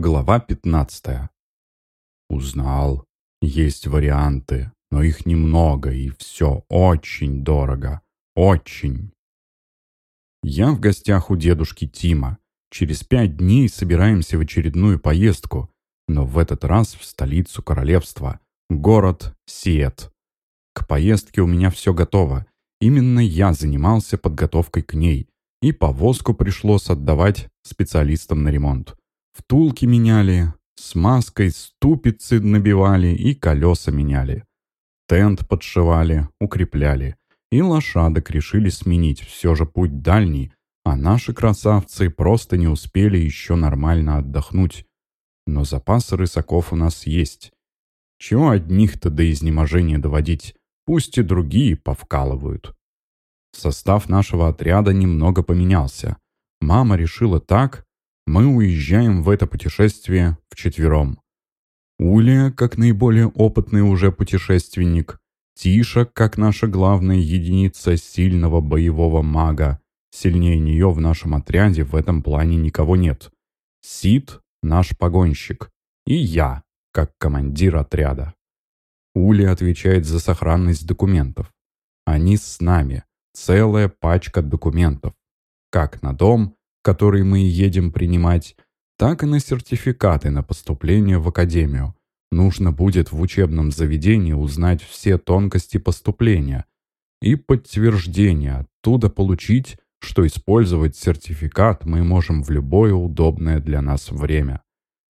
Глава 15. Узнал. Есть варианты, но их немного, и все очень дорого. Очень. Я в гостях у дедушки Тима. Через пять дней собираемся в очередную поездку, но в этот раз в столицу королевства, город Сиет. К поездке у меня все готово. Именно я занимался подготовкой к ней, и повозку пришлось отдавать специалистам на ремонт. Втулки меняли, смазкой ступицы набивали и колеса меняли. Тент подшивали, укрепляли. И лошадок решили сменить, все же путь дальний, а наши красавцы просто не успели еще нормально отдохнуть. Но запасы рысаков у нас есть. Чего одних-то до изнеможения доводить, пусть и другие повкалывают. Состав нашего отряда немного поменялся. Мама решила так, мы уезжаем в это путешествие вчетвером. Уля, как наиболее опытный уже путешественник, Тиша, как наша главная единица сильного боевого мага. Сильнее нее в нашем отряде в этом плане никого нет. Сид — наш погонщик. И я, как командир отряда. Уля отвечает за сохранность документов. Они с нами. Целая пачка документов. Как на дом, который мы едем принимать, так и на сертификаты на поступление в академию. Нужно будет в учебном заведении узнать все тонкости поступления и подтверждение оттуда получить, что использовать сертификат мы можем в любое удобное для нас время.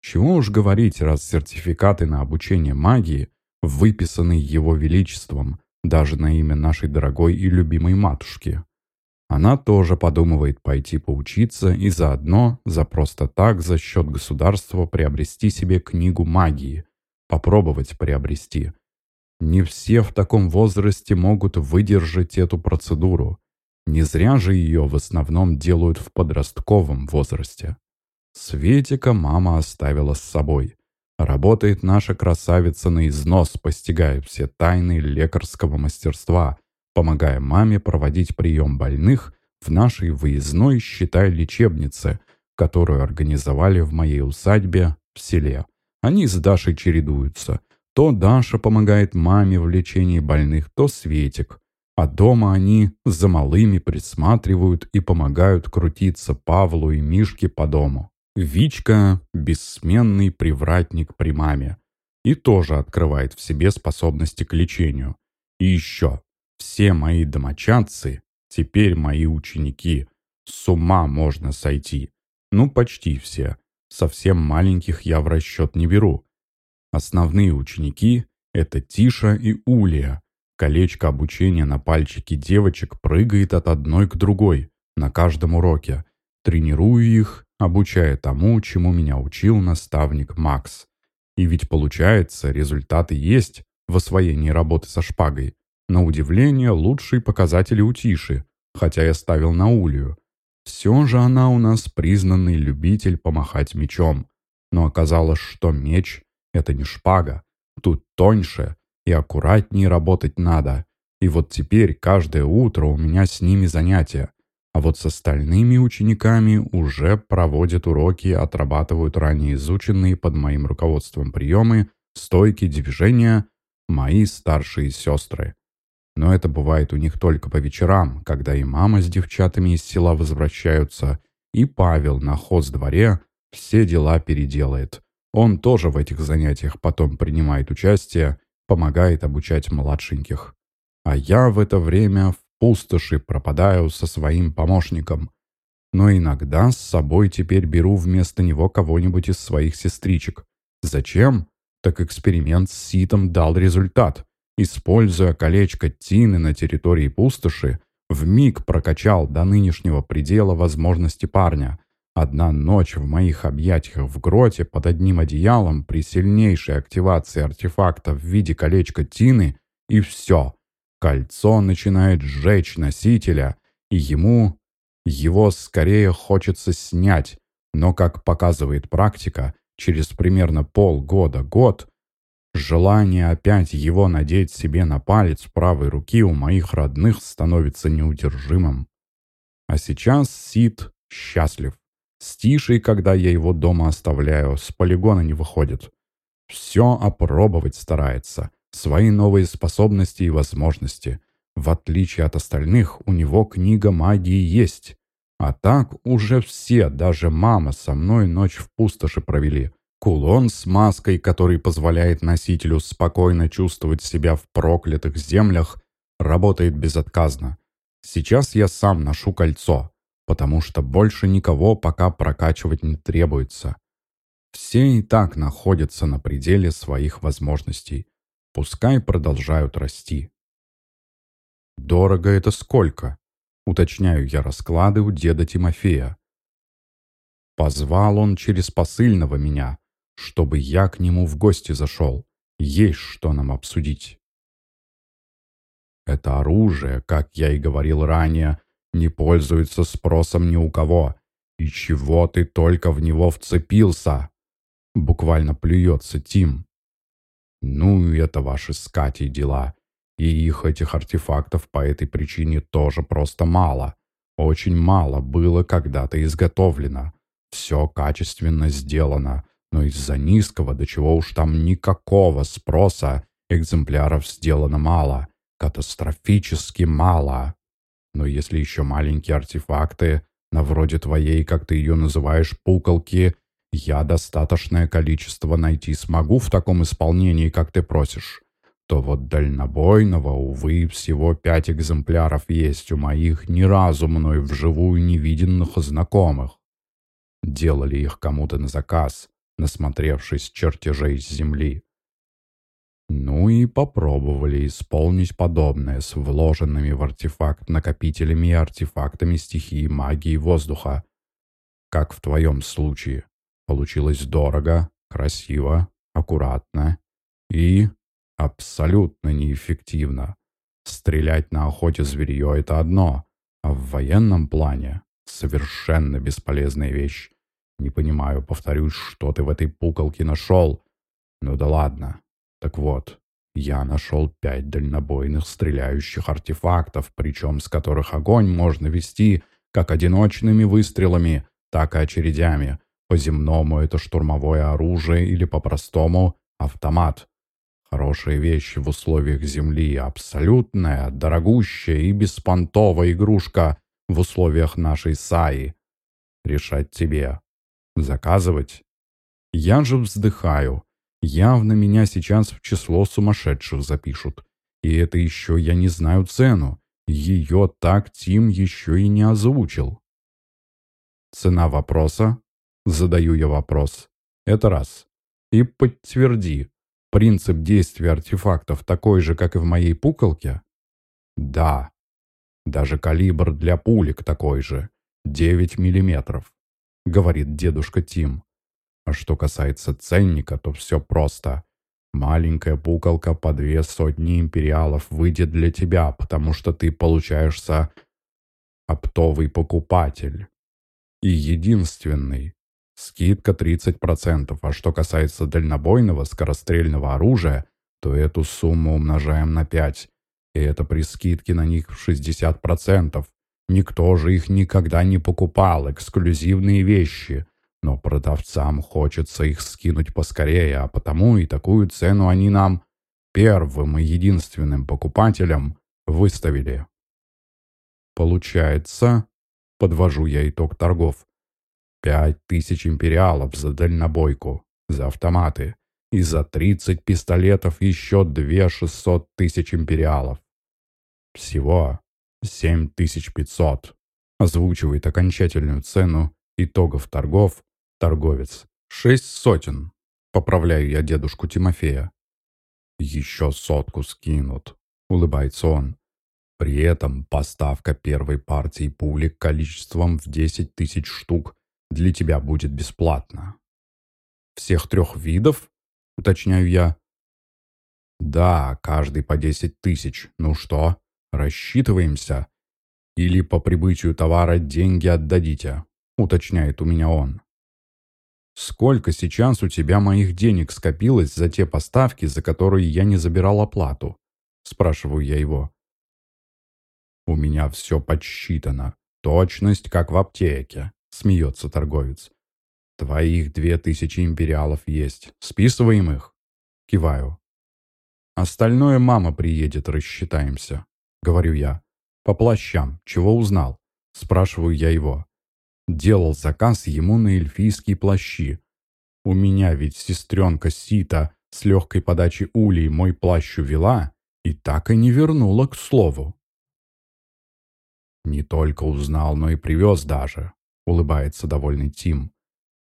Чего уж говорить, раз сертификаты на обучение магии выписаны его величеством, даже на имя нашей дорогой и любимой матушки. Она тоже подумывает пойти поучиться и заодно, за просто так, за счет государства приобрести себе книгу магии. Попробовать приобрести. Не все в таком возрасте могут выдержать эту процедуру. Не зря же ее в основном делают в подростковом возрасте. Светика мама оставила с собой. Работает наша красавица на износ, постигая все тайны лекарского мастерства – помогая маме проводить прием больных в нашей выездной, считай, лечебнице, которую организовали в моей усадьбе в селе. Они с Дашей чередуются. То Даша помогает маме в лечении больных, то Светик. А дома они за малыми присматривают и помогают крутиться Павлу и Мишке по дому. Вичка – бессменный привратник при маме. И тоже открывает в себе способности к лечению. И еще. Все мои домочадцы теперь мои ученики. С ума можно сойти. Ну, почти все. Совсем маленьких я в расчет не беру. Основные ученики — это Тиша и Улия. Колечко обучения на пальчике девочек прыгает от одной к другой на каждом уроке. Тренирую их, обучая тому, чему меня учил наставник Макс. И ведь получается, результаты есть в освоении работы со шпагой. На удивление, лучшие показатели у Тиши, хотя я ставил на Улью. Все же она у нас признанный любитель помахать мечом. Но оказалось, что меч — это не шпага. Тут тоньше и аккуратнее работать надо. И вот теперь каждое утро у меня с ними занятия. А вот с остальными учениками уже проводят уроки, отрабатывают ранее изученные под моим руководством приемы, стойки, движения мои старшие сестры. Но это бывает у них только по вечерам, когда и мама с девчатами из села возвращаются, и Павел на хоз-дворе все дела переделает. Он тоже в этих занятиях потом принимает участие, помогает обучать младшеньких. А я в это время в пустоши пропадаю со своим помощником. Но иногда с собой теперь беру вместо него кого-нибудь из своих сестричек. Зачем? Так эксперимент с ситом дал результат используя колечко Тины на территории пустоши, в миг прокачал до нынешнего предела возможности парня. Одна ночь в моих объятиях в гроте под одним одеялом при сильнейшей активации артефакта в виде колечка Тины, и все. Кольцо начинает сжечь носителя, и ему его скорее хочется снять, но, как показывает практика, через примерно полгода-год Желание опять его надеть себе на палец правой руки у моих родных становится неудержимым. А сейчас Сид счастлив. С Тишей, когда я его дома оставляю, с полигона не выходит. Все опробовать старается, свои новые способности и возможности. В отличие от остальных, у него книга магии есть. А так уже все, даже мама, со мной ночь в пустоши провели. Кулон с маской, который позволяет носителю спокойно чувствовать себя в проклятых землях, работает безотказно. Сейчас я сам ношу кольцо, потому что больше никого пока прокачивать не требуется. Все и так находятся на пределе своих возможностей. Пускай продолжают расти. «Дорого это сколько?» Уточняю я расклады у деда Тимофея. Позвал он через посыльного меня, чтобы я к нему в гости зашел. Есть что нам обсудить. Это оружие, как я и говорил ранее, не пользуется спросом ни у кого. И чего ты только в него вцепился? Буквально плюется Тим. Ну, это ваши с дела. И их этих артефактов по этой причине тоже просто мало. Очень мало было когда-то изготовлено. Все качественно сделано, но из-за низкого, до чего уж там никакого спроса, экземпляров сделано мало. Катастрофически мало. Но если еще маленькие артефакты, на вроде твоей, как ты ее называешь, пуколки, я достаточное количество найти смогу в таком исполнении, как ты просишь то вот дальнобойного, увы, всего пять экземпляров есть у моих ни разу мной вживую невиденных знакомых. Делали их кому-то на заказ, насмотревшись чертежей с земли. Ну и попробовали исполнить подобное с вложенными в артефакт накопителями и артефактами стихии магии воздуха. Как в твоем случае. Получилось дорого, красиво, аккуратно и абсолютно неэффективно. Стрелять на охоте зверье — это одно, а в военном плане — совершенно бесполезная вещь. Не понимаю, повторюсь, что ты в этой пуколке нашел. Ну да ладно. Так вот, я нашел пять дальнобойных стреляющих артефактов, причем с которых огонь можно вести как одиночными выстрелами, так и очередями. По-земному это штурмовое оружие или по-простому автомат. Хорошая вещь в условиях Земли, абсолютная, дорогущая и беспонтовая игрушка в условиях нашей Саи. Решать тебе. Заказывать? Я же вздыхаю. Явно меня сейчас в число сумасшедших запишут. И это еще я не знаю цену. Ее так Тим еще и не озвучил. Цена вопроса? Задаю я вопрос. Это раз. И подтверди, Принцип действия артефактов такой же, как и в моей пуколке? Да. Даже калибр для пулек такой же. 9 миллиметров, говорит дедушка Тим. А что касается ценника, то все просто. Маленькая пуколка по две сотни империалов выйдет для тебя, потому что ты получаешься оптовый покупатель. И единственный, Скидка 30%, а что касается дальнобойного скорострельного оружия, то эту сумму умножаем на 5. И это при скидке на них 60%. Никто же их никогда не покупал, эксклюзивные вещи. Но продавцам хочется их скинуть поскорее, а потому и такую цену они нам, первым и единственным покупателям, выставили. Получается, подвожу я итог торгов, Пять тысяч империалов за дальнобойку, за автоматы. И за тридцать пистолетов еще две шестьсот тысяч империалов. Всего семь тысяч пятьсот. Озвучивает окончательную цену итогов торгов торговец. Шесть сотен. Поправляю я дедушку Тимофея. Еще сотку скинут, улыбается он. При этом поставка первой партии пули количеством в 10 тысяч штук для тебя будет бесплатно. Всех трех видов, уточняю я. Да, каждый по десять тысяч. Ну что, рассчитываемся? Или по прибытию товара деньги отдадите, уточняет у меня он. Сколько сейчас у тебя моих денег скопилось за те поставки, за которые я не забирал оплату? Спрашиваю я его. У меня все подсчитано. Точность, как в аптеке — смеется торговец. «Твоих две тысячи империалов есть. Списываем их?» Киваю. «Остальное мама приедет, рассчитаемся», — говорю я. «По плащам. Чего узнал?» — спрашиваю я его. Делал заказ ему на эльфийские плащи. У меня ведь сестренка Сита с легкой подачи Улей мой плащ увела и так и не вернула к слову. «Не только узнал, но и привез даже», — улыбается довольный Тим.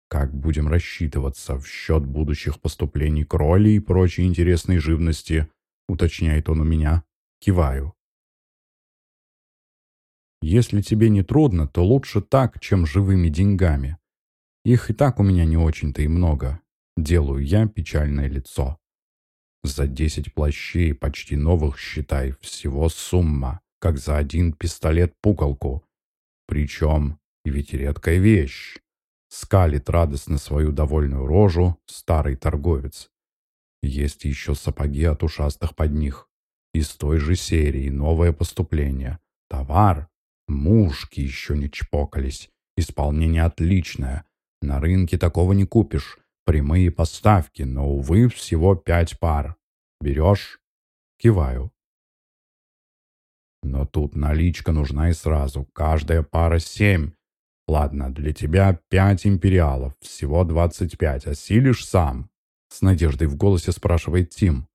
«Как будем рассчитываться в счет будущих поступлений кроли и прочей интересной живности?» — уточняет он у меня. Киваю. «Если тебе не трудно, то лучше так, чем живыми деньгами. Их и так у меня не очень-то и много. Делаю я печальное лицо. За десять плащей, почти новых, считай, всего сумма как за один пистолет-пуколку. Причем, ведь редкая вещь. Скалит радостно свою довольную рожу старый торговец. Есть еще сапоги от ушастых под них. Из той же серии новое поступление. Товар. Мушки еще не чпокались. Исполнение отличное. На рынке такого не купишь. Прямые поставки, но, увы, всего пять пар. Берешь? Киваю. Но тут наличка нужна и сразу. Каждая пара семь. Ладно, для тебя пять империалов. Всего двадцать пять. Осилишь сам? С надеждой в голосе спрашивает Тим.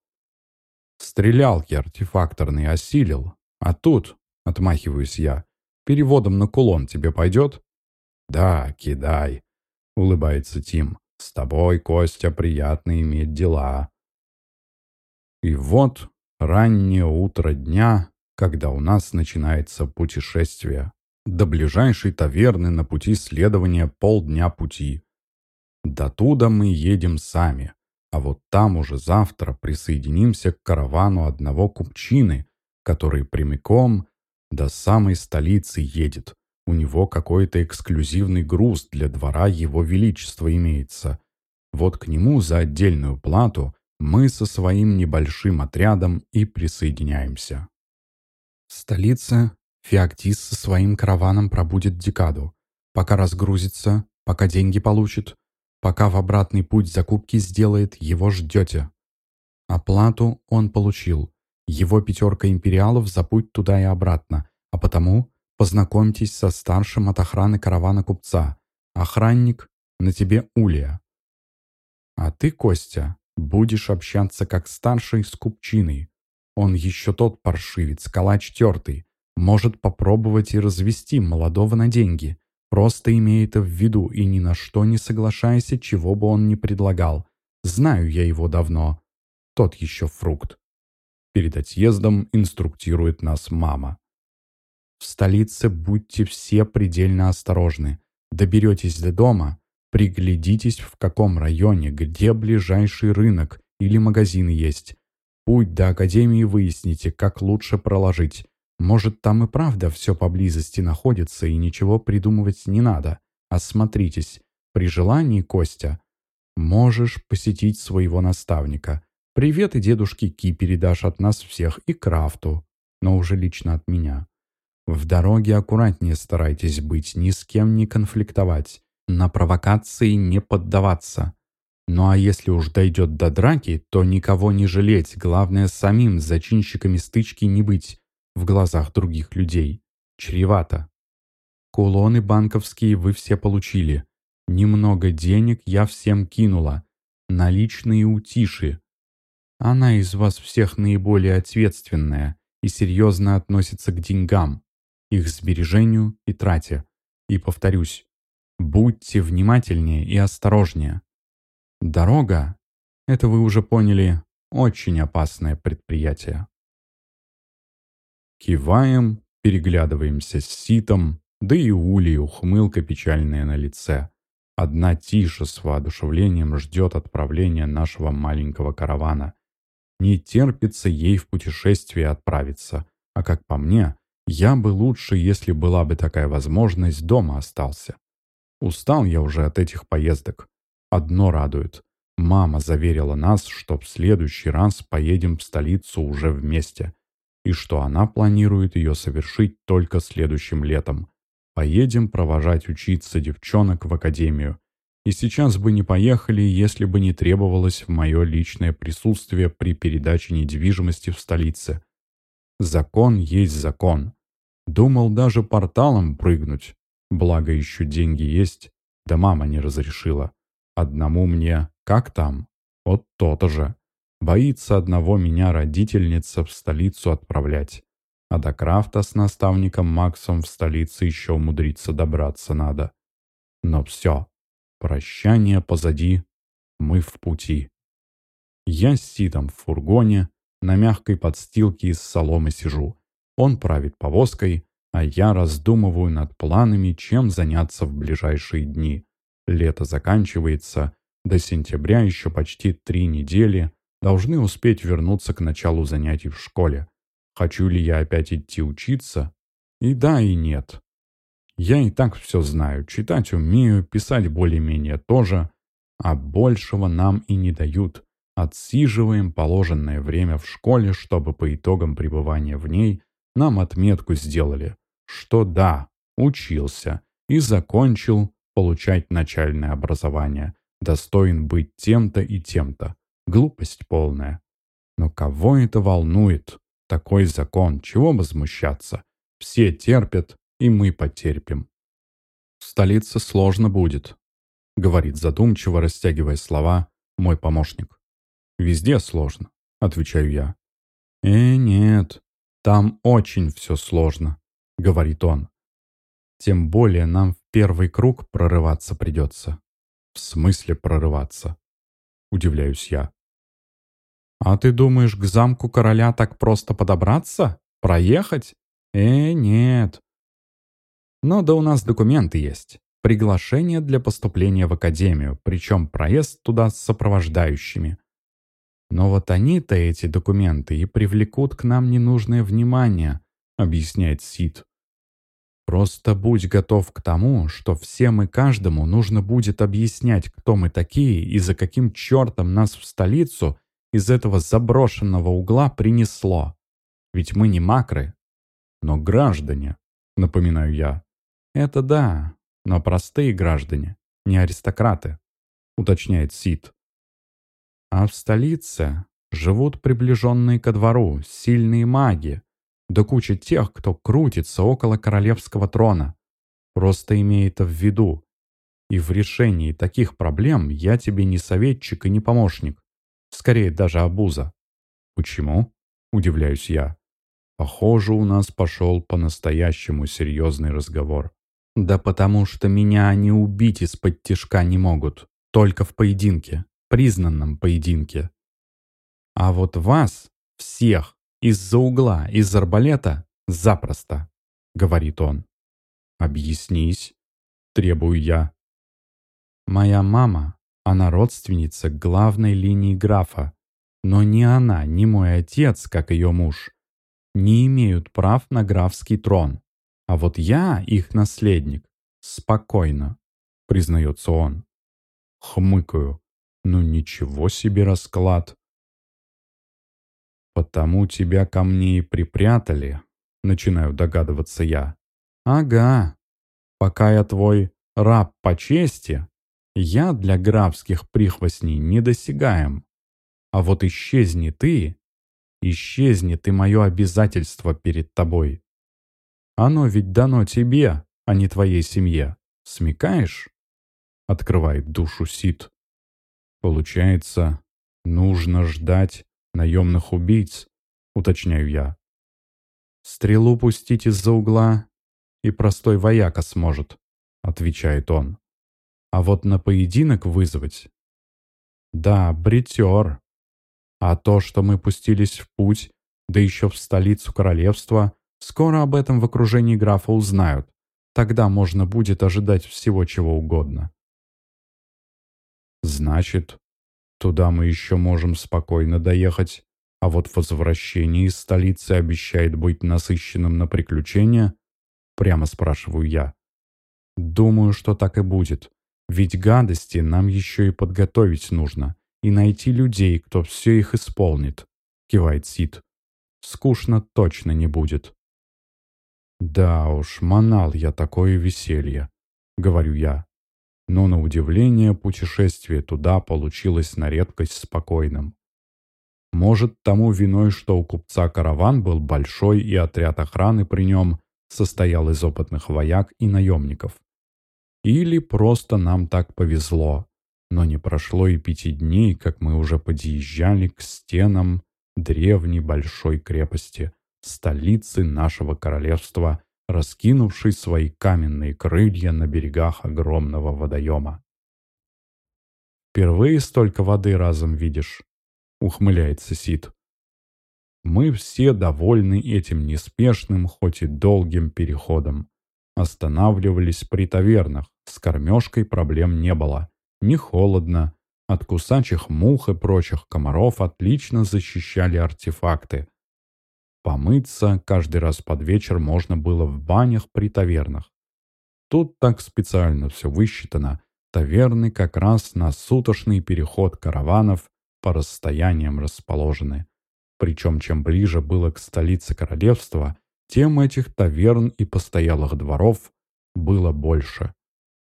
Стрелялки артефакторный осилил. А тут, отмахиваюсь я, переводом на кулон тебе пойдет? Да, кидай, улыбается Тим. С тобой, Костя, приятно иметь дела. И вот раннее утро дня когда у нас начинается путешествие. До ближайшей таверны на пути следования полдня пути. До туда мы едем сами, а вот там уже завтра присоединимся к каравану одного купчины, который прямиком до самой столицы едет. У него какой-то эксклюзивный груз для двора его величества имеется. Вот к нему за отдельную плату мы со своим небольшим отрядом и присоединяемся. Столица Феоктис со своим караваном пробудет декаду, пока разгрузится, пока деньги получит, пока в обратный путь закупки сделает, его ждете. Оплату он получил. Его пятерка империалов за путь туда и обратно, а потому познакомьтесь со старшим от охраны каравана купца. Охранник на тебе Улия. А ты, Костя, будешь общаться как старший с купчиной, он еще тот паршивец, калач тертый. Может попробовать и развести молодого на деньги. Просто имей это в виду и ни на что не соглашайся, чего бы он ни предлагал. Знаю я его давно. Тот еще фрукт. Перед отъездом инструктирует нас мама. В столице будьте все предельно осторожны. Доберетесь до дома, приглядитесь в каком районе, где ближайший рынок или магазины есть. Путь до Академии выясните, как лучше проложить. Может, там и правда все поблизости находится, и ничего придумывать не надо. Осмотритесь. При желании, Костя, можешь посетить своего наставника. Привет и дедушке Ки передашь от нас всех и Крафту, но уже лично от меня. В дороге аккуратнее старайтесь быть, ни с кем не конфликтовать, на провокации не поддаваться. Ну а если уж дойдет до драки, то никого не жалеть, главное самим зачинщиками стычки не быть в глазах других людей. Чревато. Кулоны банковские вы все получили. Немного денег я всем кинула. Наличные у Тиши. Она из вас всех наиболее ответственная и серьезно относится к деньгам, их сбережению и трате. И повторюсь, будьте внимательнее и осторожнее. Дорога, это вы уже поняли, очень опасное предприятие. Киваем, переглядываемся с Ситом, да и Ули ухмылка печальная на лице. Одна Тиша с воодушевлением ждет отправления нашего маленького каравана. Не терпится ей в путешествие отправиться, а как по мне, я бы лучше, если была бы такая возможность, дома остался. Устал я уже от этих поездок. Одно радует. Мама заверила нас, что в следующий раз поедем в столицу уже вместе, и что она планирует ее совершить только следующим летом. Поедем провожать учиться девчонок в академию. И сейчас бы не поехали, если бы не требовалось мое личное присутствие при передаче недвижимости в столице. Закон есть закон. Думал даже порталом прыгнуть. Благо еще деньги есть, да мама не разрешила. Одному мне, как там? Вот то-то же. Боится одного меня родительница в столицу отправлять. А до Крафта с наставником Максом в столице еще умудриться добраться надо. Но все. Прощание позади. Мы в пути. Я с Сидом в фургоне, на мягкой подстилке из соломы сижу. Он правит повозкой, а я раздумываю над планами, чем заняться в ближайшие дни. Лето заканчивается, до сентября еще почти три недели, должны успеть вернуться к началу занятий в школе. Хочу ли я опять идти учиться? И да, и нет. Я и так все знаю, читать умею, писать более-менее тоже, а большего нам и не дают. Отсиживаем положенное время в школе, чтобы по итогам пребывания в ней нам отметку сделали, что да, учился и закончил получать начальное образование, достоин быть тем-то и тем-то. Глупость полная. Но кого это волнует? Такой закон, чего возмущаться? Все терпят, и мы потерпим. В столице сложно будет, говорит задумчиво, растягивая слова, мой помощник. Везде сложно, отвечаю я. Э, нет, там очень все сложно, говорит он. Тем более нам в первый круг прорываться придется. В смысле прорываться? Удивляюсь я. А ты думаешь, к замку короля так просто подобраться? Проехать? Э, нет. Но да у нас документы есть. Приглашение для поступления в академию, причем проезд туда с сопровождающими. Но вот они-то, эти документы, и привлекут к нам ненужное внимание, объясняет Сид. Просто будь готов к тому, что всем и каждому нужно будет объяснять, кто мы такие и за каким чертом нас в столицу из этого заброшенного угла принесло. Ведь мы не макры, но граждане, напоминаю я. Это да, но простые граждане, не аристократы, уточняет Сид. А в столице живут приближенные ко двору, сильные маги, да куча тех, кто крутится около королевского трона. Просто имей это в виду. И в решении таких проблем я тебе не советчик и не помощник. Скорее даже обуза. Почему? Удивляюсь я. Похоже, у нас пошел по-настоящему серьезный разговор. Да потому что меня они убить из-под тишка не могут. Только в поединке. Признанном поединке. А вот вас, всех, из-за угла, из арбалета? Запросто, говорит он. Объяснись, требую я. Моя мама, она родственница главной линии графа, но ни она, ни мой отец, как ее муж, не имеют прав на графский трон. А вот я, их наследник, спокойно, признается он. Хмыкаю. Ну ничего себе расклад. «Потому тебя ко мне и припрятали», — начинаю догадываться я. «Ага. Пока я твой раб по чести, я для графских прихвостней недосягаем. А вот исчезни ты, исчезни ты мое обязательство перед тобой. Оно ведь дано тебе, а не твоей семье. Смекаешь?» Открывает душу Сид. Получается, нужно ждать, наемных убийц, уточняю я. Стрелу пустить из-за угла и простой вояка сможет, отвечает он. А вот на поединок вызвать? Да, бритер. А то, что мы пустились в путь, да еще в столицу королевства, скоро об этом в окружении графа узнают. Тогда можно будет ожидать всего чего угодно. Значит, Туда мы еще можем спокойно доехать, а вот возвращение из столицы обещает быть насыщенным на приключения? Прямо спрашиваю я. Думаю, что так и будет. Ведь гадости нам еще и подготовить нужно. И найти людей, кто все их исполнит. Кивает Сид. Скучно точно не будет. «Да уж, манал я такое веселье», — говорю я. Но на удивление путешествие туда получилось на редкость спокойным. Может, тому виной, что у купца караван был большой и отряд охраны при нем состоял из опытных вояк и наемников. Или просто нам так повезло. Но не прошло и пяти дней, как мы уже подъезжали к стенам древней большой крепости, столицы нашего королевства, раскинувшей свои каменные крылья на берегах огромного водоема. «Впервые столько воды разом видишь?» — ухмыляется Сид. Мы все довольны этим неспешным, хоть и долгим переходом. Останавливались при тавернах, с кормежкой проблем не было. Не холодно, от кусачих мух и прочих комаров отлично защищали артефакты. Помыться каждый раз под вечер можно было в банях при тавернах. Тут так специально все высчитано. Таверны как раз на суточный переход караванов по расстояниям расположены. Причем чем ближе было к столице королевства, тем этих таверн и постоялых дворов было больше.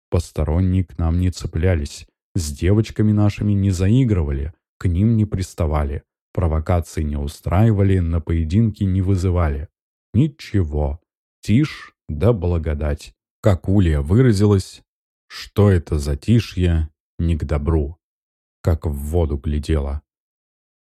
Посторонние к нам не цеплялись, с девочками нашими не заигрывали, к ним не приставали, провокации не устраивали, на поединки не вызывали. Ничего. Тишь да благодать. Как Улья выразилась, что это затишье не к добру. Как в воду глядела.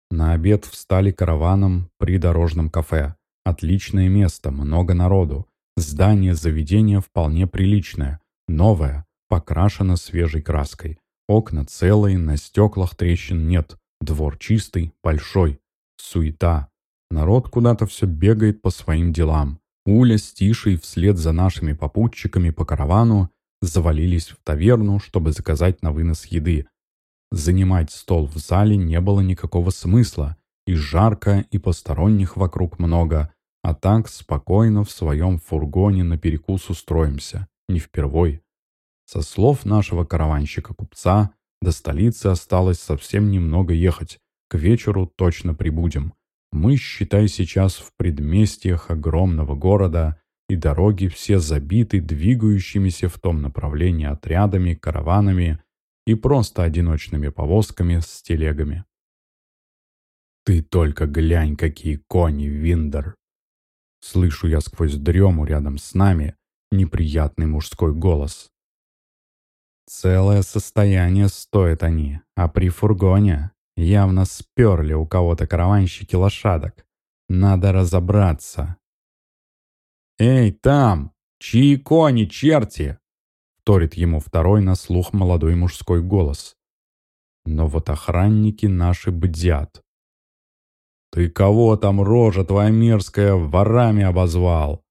На обед встали караваном при дорожном кафе. Отличное место, много народу. Здание заведения вполне приличное, новое, покрашено свежей краской. Окна целые, на стеклах трещин нет. Двор чистый, большой. Суета. Народ куда-то все бегает по своим делам. Уля с Тишей вслед за нашими попутчиками по каравану завалились в таверну, чтобы заказать на вынос еды. Занимать стол в зале не было никакого смысла. И жарко, и посторонних вокруг много. А так спокойно в своем фургоне на перекус устроимся. Не впервой. Со слов нашего караванщика-купца, до столицы осталось совсем немного ехать. К вечеру точно прибудем. Мы, считай, сейчас в предместьях огромного города, и дороги все забиты двигающимися в том направлении отрядами, караванами и просто одиночными повозками с телегами. «Ты только глянь, какие кони, Виндер!» Слышу я сквозь дрему рядом с нами неприятный мужской голос. Целое состояние стоят они, а при фургоне явно сперли у кого-то караванщики лошадок. Надо разобраться. «Эй, там! Чьи кони, черти?» Вторит ему второй на слух молодой мужской голос. Но вот охранники наши бдят. «Ты кого там, рожа твоя мерзкая, ворами обозвал?»